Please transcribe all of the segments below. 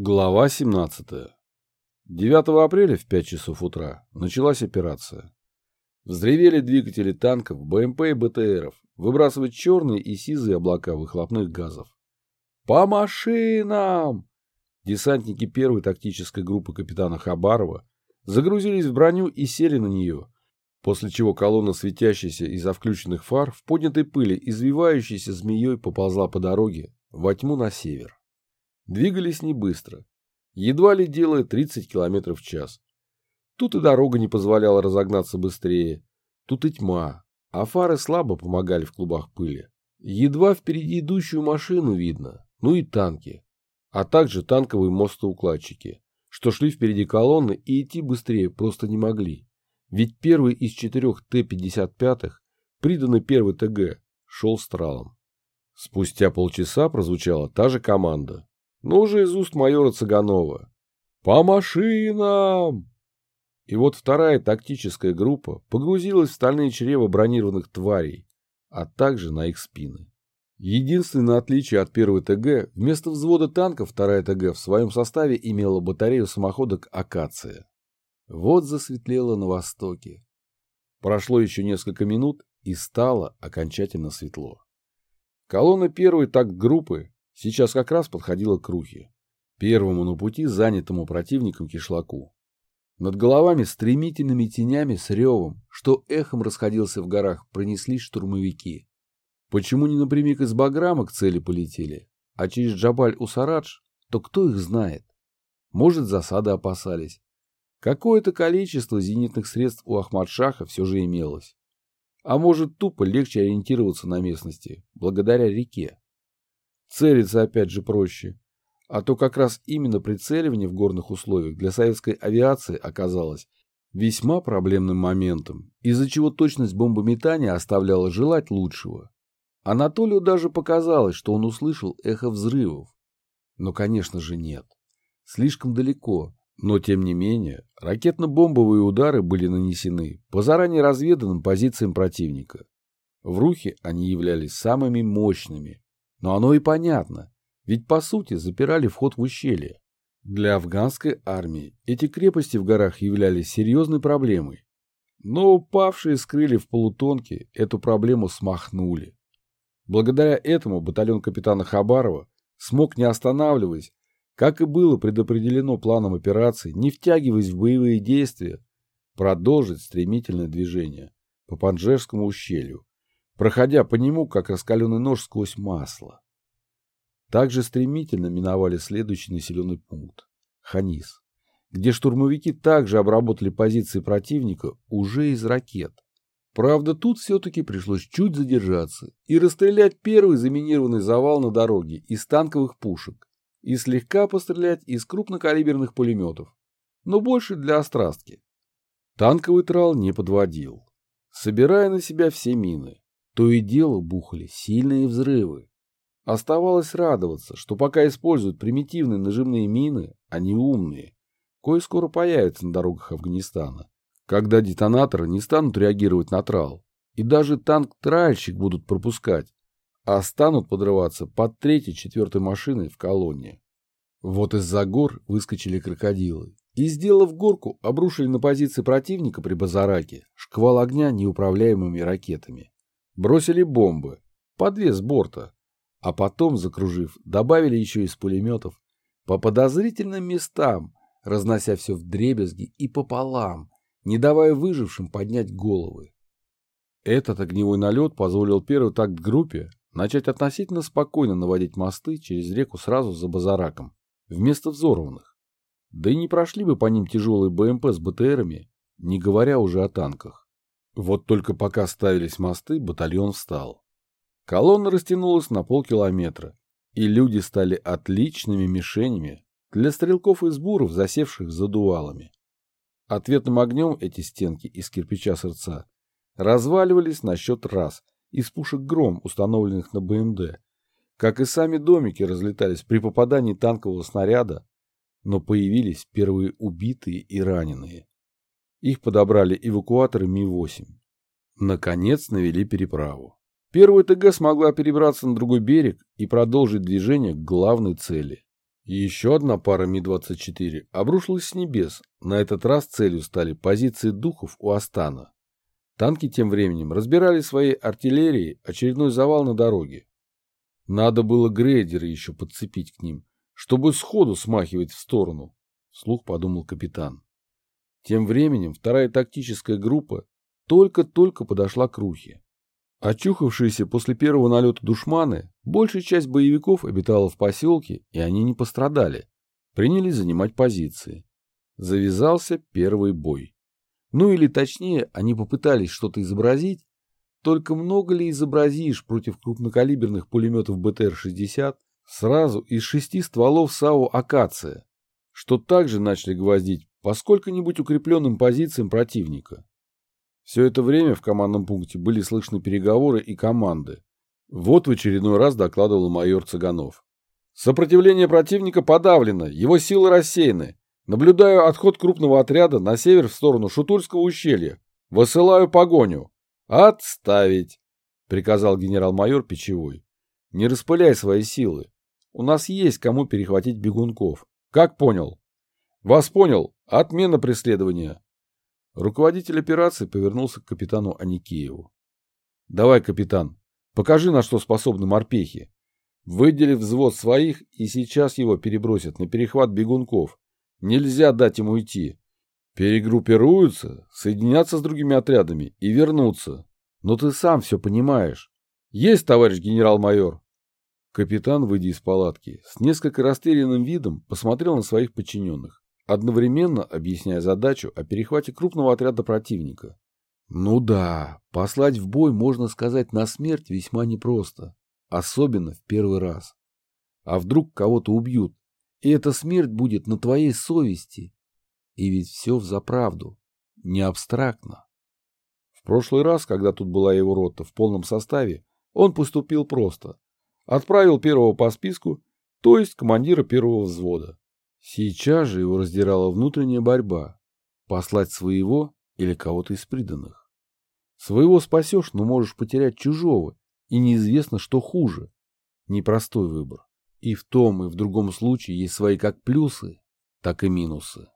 Глава 17. 9 апреля в 5 часов утра началась операция. Взревели двигатели танков, БМП и БТРов, выбрасывать черные и сизые облака выхлопных газов. «По машинам!» Десантники первой тактической группы капитана Хабарова загрузились в броню и сели на нее, после чего колонна, светящаяся из-за включенных фар, в поднятой пыли, извивающейся змеей поползла по дороге во тьму на север. Двигались не быстро, едва ли делая 30 км в час. Тут и дорога не позволяла разогнаться быстрее, тут и тьма, а фары слабо помогали в клубах пыли. Едва впереди идущую машину видно, ну и танки, а также танковые мостоукладчики, что шли впереди колонны и идти быстрее просто не могли. Ведь первый из четырех Т-55, приданный первый ТГ, шел стралом. Спустя полчаса прозвучала та же команда но уже из уст майора Цыганова. «По машинам!» И вот вторая тактическая группа погрузилась в стальные чрева бронированных тварей, а также на их спины. Единственное отличие от первой ТГ, вместо взвода танков вторая ТГ в своем составе имела батарею самоходок «Акация». Вот засветлело на востоке. Прошло еще несколько минут, и стало окончательно светло. Колонна первой такт группы Сейчас как раз подходила к Рухе, первому на пути занятому противником кишлаку. Над головами стремительными тенями с ревом, что эхом расходился в горах, пронеслись штурмовики. Почему не напрямик из Баграма к цели полетели, а через Джабаль-Усарадж, то кто их знает? Может, засады опасались. Какое-то количество зенитных средств у Ахмадшаха все же имелось. А может, тупо легче ориентироваться на местности, благодаря реке. Целиться опять же проще. А то как раз именно прицеливание в горных условиях для советской авиации оказалось весьма проблемным моментом, из-за чего точность бомбометания оставляла желать лучшего. Анатолию даже показалось, что он услышал эхо взрывов. Но, конечно же, нет. Слишком далеко, но, тем не менее, ракетно-бомбовые удары были нанесены по заранее разведанным позициям противника. В Рухе они являлись самыми мощными, но оно и понятно, ведь по сути запирали вход в ущелье. Для афганской армии эти крепости в горах являлись серьезной проблемой. Но упавшие скрыли в полутонке эту проблему смахнули. Благодаря этому батальон капитана Хабарова смог, не останавливаясь, как и было предопределено планом операции, не втягиваясь в боевые действия, продолжить стремительное движение по Панжерскому ущелью, проходя по нему, как раскаленный нож сквозь масло. Также стремительно миновали следующий населенный пункт – Ханис, где штурмовики также обработали позиции противника уже из ракет. Правда, тут все-таки пришлось чуть задержаться и расстрелять первый заминированный завал на дороге из танковых пушек и слегка пострелять из крупнокалиберных пулеметов, но больше для острастки. Танковый трал не подводил, собирая на себя все мины. То и дело бухали сильные взрывы. Оставалось радоваться, что пока используют примитивные нажимные мины, они умные. Кое скоро появятся на дорогах Афганистана, когда детонаторы не станут реагировать на трал, и даже танк-тральщик будут пропускать, а станут подрываться под третьей-четвертой машиной в колонне. Вот из-за гор выскочили крокодилы и, сделав горку, обрушили на позиции противника при Базараке шквал огня неуправляемыми ракетами бросили бомбы, по две с борта, а потом, закружив, добавили еще из пулеметов по подозрительным местам, разнося все в дребезги и пополам, не давая выжившим поднять головы. Этот огневой налет позволил первой такт группе начать относительно спокойно наводить мосты через реку сразу за Базараком, вместо взорванных. Да и не прошли бы по ним тяжелые БМП с БТРами, не говоря уже о танках. Вот только пока ставились мосты, батальон встал. Колонна растянулась на полкилометра, и люди стали отличными мишенями для стрелков из буров, засевших за дуалами. Ответным огнем эти стенки из кирпича сердца разваливались на счет раз из пушек «Гром», установленных на БМД, как и сами домики разлетались при попадании танкового снаряда, но появились первые убитые и раненые. Их подобрали эвакуаторы Ми-8. Наконец навели переправу. Первая ТГ смогла перебраться на другой берег и продолжить движение к главной цели. Еще одна пара Ми-24 обрушилась с небес. На этот раз целью стали позиции духов у Астана. Танки тем временем разбирали своей артиллерией очередной завал на дороге. Надо было грейдеры еще подцепить к ним, чтобы сходу смахивать в сторону, вслух подумал капитан. Тем временем вторая тактическая группа только-только подошла к Рухе. Очухавшиеся после первого налета душманы, большая часть боевиков обитала в поселке, и они не пострадали. Принялись занимать позиции. Завязался первый бой. Ну или точнее, они попытались что-то изобразить, только много ли изобразишь против крупнокалиберных пулеметов БТР-60 сразу из шести стволов САУ «Акация», что также начали гвоздить по сколько-нибудь укрепленным позициям противника. Все это время в командном пункте были слышны переговоры и команды. Вот в очередной раз докладывал майор Цыганов. Сопротивление противника подавлено, его силы рассеяны. Наблюдаю отход крупного отряда на север в сторону Шутульского ущелья. Высылаю погоню. Отставить, приказал генерал-майор Печевой. Не распыляй свои силы. У нас есть кому перехватить бегунков. Как понял? Вас понял. Отмена преследования. Руководитель операции повернулся к капитану Аникееву. «Давай, капитан, покажи, на что способны морпехи. Выдели взвод своих, и сейчас его перебросят на перехват бегунков. Нельзя дать ему уйти. Перегруппируются, соединятся с другими отрядами и вернутся. Но ты сам все понимаешь. Есть, товарищ генерал-майор?» Капитан, выйдя из палатки, с несколько растерянным видом посмотрел на своих подчиненных одновременно объясняя задачу о перехвате крупного отряда противника. Ну да, послать в бой, можно сказать, на смерть весьма непросто, особенно в первый раз. А вдруг кого-то убьют, и эта смерть будет на твоей совести. И ведь все взаправду, не абстрактно. В прошлый раз, когда тут была его рота в полном составе, он поступил просто. Отправил первого по списку, то есть командира первого взвода. Сейчас же его раздирала внутренняя борьба. Послать своего или кого-то из приданных. Своего спасешь, но можешь потерять чужого, и неизвестно, что хуже. Непростой выбор. И в том, и в другом случае есть свои как плюсы, так и минусы.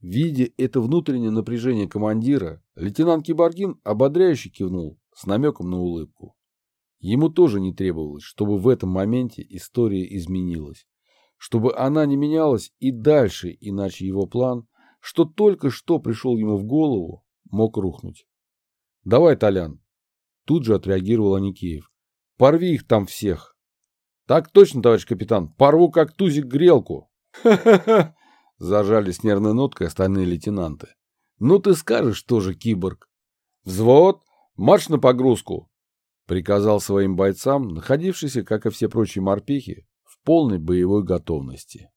Видя это внутреннее напряжение командира, лейтенант Киборгин ободряюще кивнул с намеком на улыбку. Ему тоже не требовалось, чтобы в этом моменте история изменилась чтобы она не менялась и дальше, иначе его план, что только что пришел ему в голову, мог рухнуть. «Давай, Толян!» Тут же отреагировал Аникеев. «Порви их там всех!» «Так точно, товарищ капитан! Порву, как тузик, грелку!» «Ха-ха-ха!» Зажали с нервной ноткой остальные лейтенанты. «Ну ты скажешь тоже, киборг!» «Взвод! Марш на погрузку!» Приказал своим бойцам, находившийся, как и все прочие морпехи, полной боевой готовности.